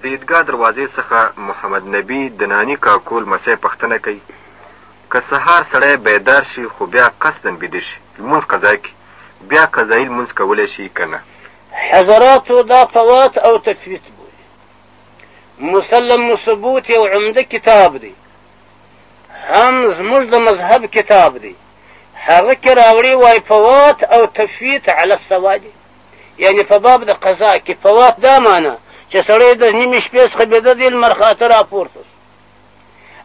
د عیدګاه دروازې څخه محمد نبي د ناني کاکو لمسی پښتنه کوي، که سهار سړی بیدار شي خو بیا قصداً بیده شي لمونځ قضا کړي، بیا قضايي لمونځ کولی شي که نه؟ حضراتو دا فوات او تفویت بولي. مسلم الثبوت یو عمده کتاب دی، هم زموږ د مذهب کتاب دی، هغه کې راوړي وايي فوات او تفویت علی السوا دي. یعنې په باب د قضا کې فوات دا معنی چې سړی د نیمې شپې څخه بېده دی لمر خاته راپورته شو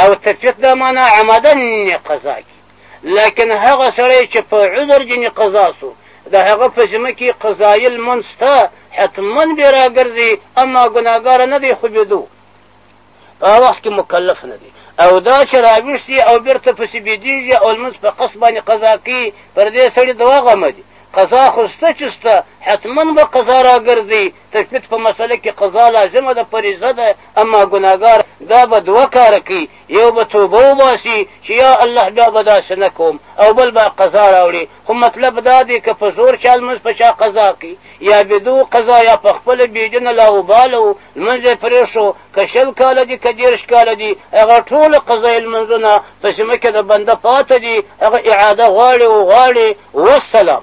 او تفیت دا معنی عمدا نیمې قضا کې لکن هغه سړی چې په عذر جنې قضا سو د هغه په ذمه کې قضایي لمونځ ته حتما به راګرځي اما ګناهګار نه دی خوبېدو په هغه وخت کې مکلف نه دی او دا چې راویښ او بیرته پسې بېدېږي او لمونځ په قصد باندې قضا کوي پر دې سړي دوه غمه دي قضا خو شته چې شته حتما به قضا راګرځي تثبیت په مسله کې قضا لازمه ده فریضه ده اما ګناهګار دا به دوه کاره کوي یو به توبه وباسي چې یا الله بیا به داسې نه کوم او بل به قضا راوړي خو مطلب دا دی که په زور چا لمونځ په چا قضا کړي یا بدو قضا یا په خپله بېدینه لاوباله و لمونځ یې پرېښو که شل کاله دي که دېرش کاله دي هغه ټول قضایي لمونځونه په ذمه کې د بنده پاته دي هغه اعاده غواړي وغواړي والسلام